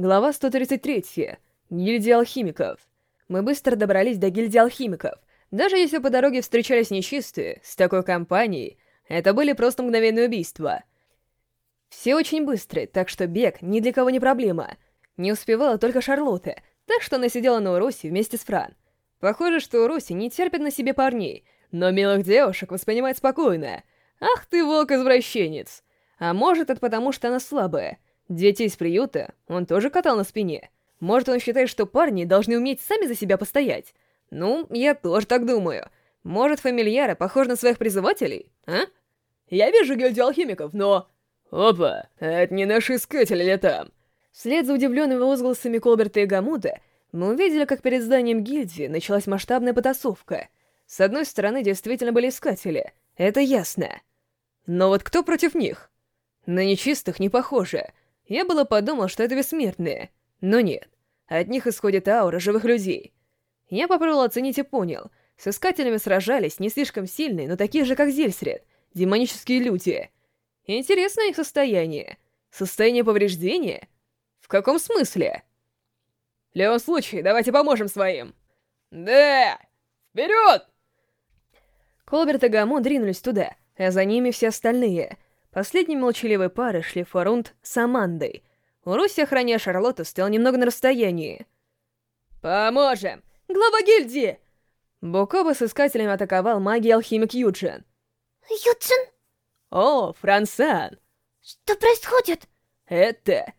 Глава 133. Гильдия алхимиков. Мы быстро добрались до гильдии алхимиков. Даже если по дороге встречались нечистые, с такой компанией, это были просто мгновенные убийства. Все очень быстрые, так что бег ни для кого не проблема. Не успевала только Шарлотта, так что она сидела на Уросе вместе с Фран. Похоже, что Уроси не терпит на себе парней, но милых девушек воспринимает спокойно. Ах ты, волк-извращенец! А может, это потому, что она слабая — Детей из приюта он тоже катал на спине. Может, он считает, что парни должны уметь сами за себя постоять? Ну, я тоже так думаю. Может, фамильяра похож на своих призывателей, а? Я вижу гильдию алхимиков, но... Опа, это не наши искатели ли там? Вслед за удивленными возгласами Колберта и Гамуда, мы увидели, как перед зданием гильдии началась масштабная потасовка. С одной стороны, действительно были искатели, это ясно. Но вот кто против них? На нечистых не похоже. Я было подумал, что это бессмертные, но нет. От них исходит аура живых людей. Я попробовал оценить и понял. С искателями сражались не слишком сильные, но такие же, как Зельсред, демонические люди. Интересно их состояние. Состояние повреждения? В каком смысле? В любом случае, давайте поможем своим. Да! Вперед! Колберт и Гамон двинулись туда, а за ними все остальные — Последние молчаливые пары шли в форунд с Амандой. У Руси, охраняя Шарлотту, стоял немного на расстоянии. «Поможем! Глава гильдии!» Букоба с искателями атаковал магий-алхимик Юджин. «Юджин?» «О, Франсан!» «Что происходит?» «Это...»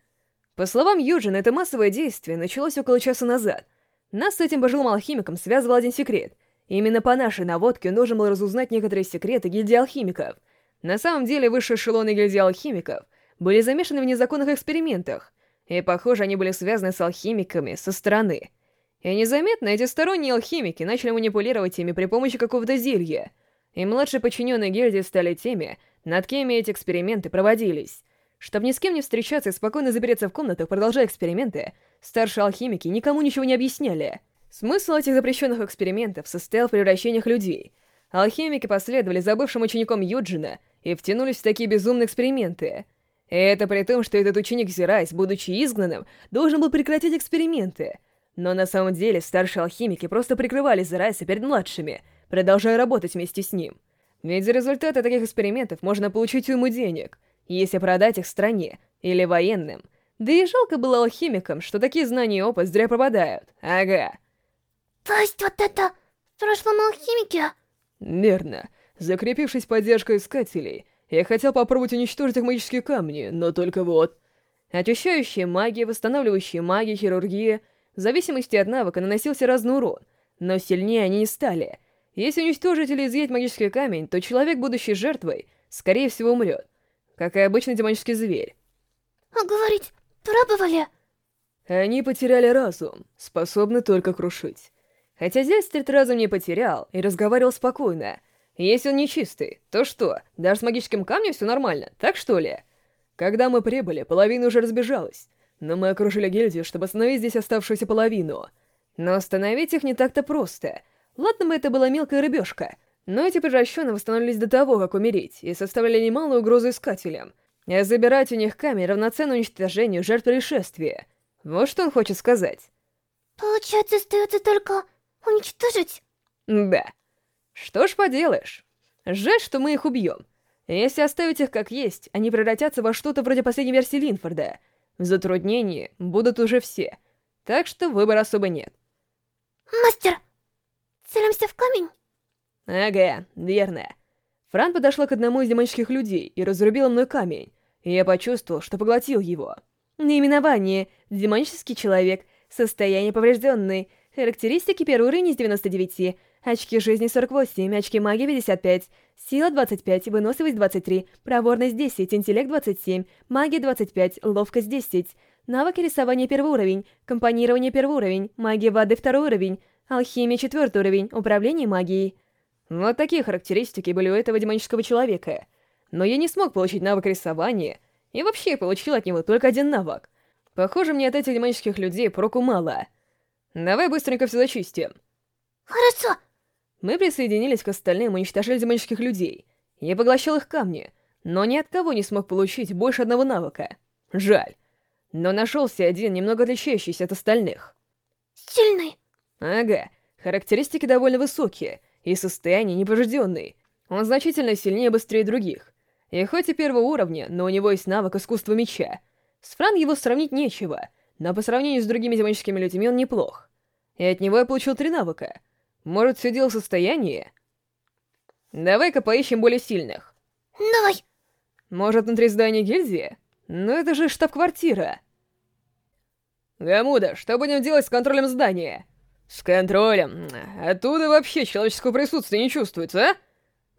По словам Юджина, это массовое действие началось около часа назад. Нас с этим пожилым алхимиком связывал один секрет. Именно по нашей наводке он должен был разузнать некоторые секреты гильдии алхимиков — на самом деле, высшие эшелоны гильдии алхимиков были замешаны в незаконных экспериментах, и, похоже, они были связаны с алхимиками со стороны. И незаметно эти сторонние алхимики начали манипулировать ими при помощи какого-то зелья, и младшие подчиненные гильдии стали теми, над кем эти эксперименты проводились. Чтобы ни с кем не встречаться и спокойно запереться в комнатах, продолжая эксперименты, старшие алхимики никому ничего не объясняли. Смысл этих запрещенных экспериментов состоял в превращениях людей. Алхимики последовали за бывшим учеником Юджина и втянулись в такие безумные эксперименты. И это при том, что этот ученик Зирайс, будучи изгнанным, должен был прекратить эксперименты. Но на самом деле старшие алхимики просто прикрывали Зирайса перед младшими, продолжая работать вместе с ним. Ведь за результаты таких экспериментов можно получить уйму денег, если продать их стране или военным. Да и жалко было алхимикам, что такие знания и опыт зря пропадают. Ага. То есть вот это в прошлом алхимике? Верно. Закрепившись поддержкой искателей, я хотел попробовать уничтожить их магические камни, но только вот... Очищающая магия, восстанавливающая магия, хирургия... В зависимости от навыка наносился разный урон, но сильнее они не стали. Если уничтожить или изъять магический камень, то человек, будущий жертвой, скорее всего умрет, как и обычный демонический зверь. А говорить пробовали? Они потеряли разум, способны только крушить. Хотя Зельстрит разум не потерял и разговаривал спокойно, если он нечистый, то что, даже с магическим камнем все нормально, так что ли? Когда мы прибыли, половина уже разбежалась. Но мы окружили гильдию, чтобы остановить здесь оставшуюся половину. Но остановить их не так-то просто. Ладно бы это была мелкая рыбешка, но эти превращенные восстановились до того, как умереть, и составляли немалую угрозу искателям. А забирать у них камень равноценно уничтожению жертв происшествия. Вот что он хочет сказать. Получается, остается только уничтожить? Да. Что ж поделаешь. Жаль, что мы их убьем. Если оставить их как есть, они превратятся во что-то вроде последней версии Линфорда. В затруднении будут уже все. Так что выбора особо нет. Мастер, целимся в камень? Ага, верно. Фран подошла к одному из демонических людей и разрубила мной камень, и я почувствовал, что поглотил его. Наименование «Демонический человек», состояние поврежденный, характеристики первый уровень из 99, Очки жизни 48, очки магии 55, сила 25, выносливость 23, проворность 10, интеллект 27, магия 25, ловкость 10, навыки рисования первый уровень, компонирование первый уровень, магия воды второй уровень, алхимия четвертый уровень, управление магией. Вот такие характеристики были у этого демонического человека. Но я не смог получить навык рисования, и вообще получил от него только один навык. Похоже, мне от этих демонических людей проку мало. Давай быстренько все зачистим. Хорошо. Мы присоединились к остальным и уничтожили демонических людей. Я поглощал их камни, но ни от кого не смог получить больше одного навыка. Жаль. но нашелся один, немного отличающийся от остальных. Сильный. Ага, характеристики довольно высокие, и состояние непобежденный. Он значительно сильнее и быстрее других. И хоть и первого уровня, но у него есть навык искусства меча. С Фран его сравнить нечего, но по сравнению с другими демоническими людьми он неплох. И от него я получил три навыка. Может, все дело в состоянии? Давай-ка поищем более сильных. Давай. Может, внутри здания гильдии? Но это же штаб-квартира. Гамуда, что будем делать с контролем здания? С контролем? Оттуда вообще человеческого присутствия не чувствуется, а?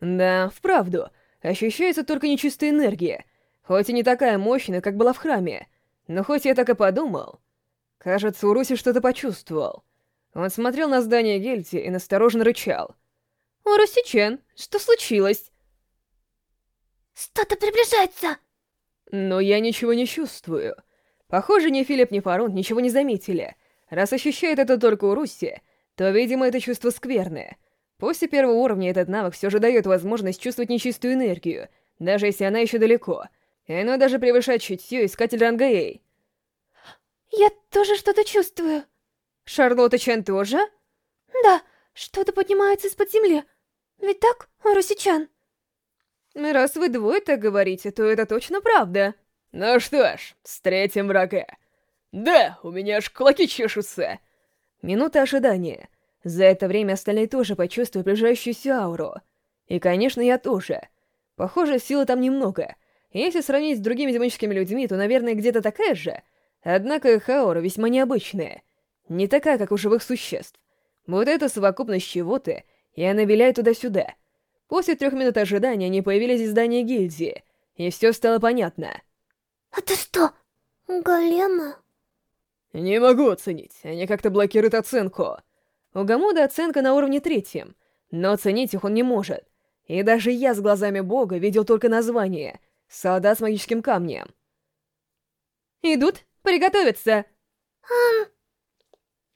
Да, вправду. Ощущается только нечистая энергия. Хоть и не такая мощная, как была в храме. Но хоть я так и подумал... Кажется, Уруси что-то почувствовал. Он смотрел на здание гильдии и настороженно рычал. «Уруси-чен, что случилось?» Что-то приближается. Но я ничего не чувствую. Похоже, ни Филипп, ни Фарун ничего не заметили. Раз ощущает это только у Руси, то, видимо, это чувство скверное. После первого уровня этот навык все же дает возможность чувствовать нечистую энергию, даже если она еще далеко. И оно даже превышает чутье Искатель ранга Эй. Я тоже что-то чувствую. Шарлотта Чан тоже? Да, что-то поднимается из-под земли. Ведь так, Русичан? Раз вы двое так говорите, то это точно правда. Ну что ж, встретим врага. Да, у меня аж кулаки чешутся. Минута ожидания. За это время остальные тоже почувствовали приближающуюся ауру. И, конечно, я тоже. Похоже, силы там немного. Если сравнить с другими демоническими людьми, то, наверное, где-то такая же. Однако их аура весьма необычная. Не такая, как у живых существ. Вот эта совокупность чего-то, и она виляет туда-сюда. После трех минут ожидания они появились из здания гильдии, и все стало понятно. Это что, голема? Не могу оценить, они как-то блокируют оценку. У Гамуда оценка на уровне третьем, но оценить их он не может. И даже я с глазами бога видел только название — «Солдат с магическим камнем». «Идут? Приготовиться!» Ам,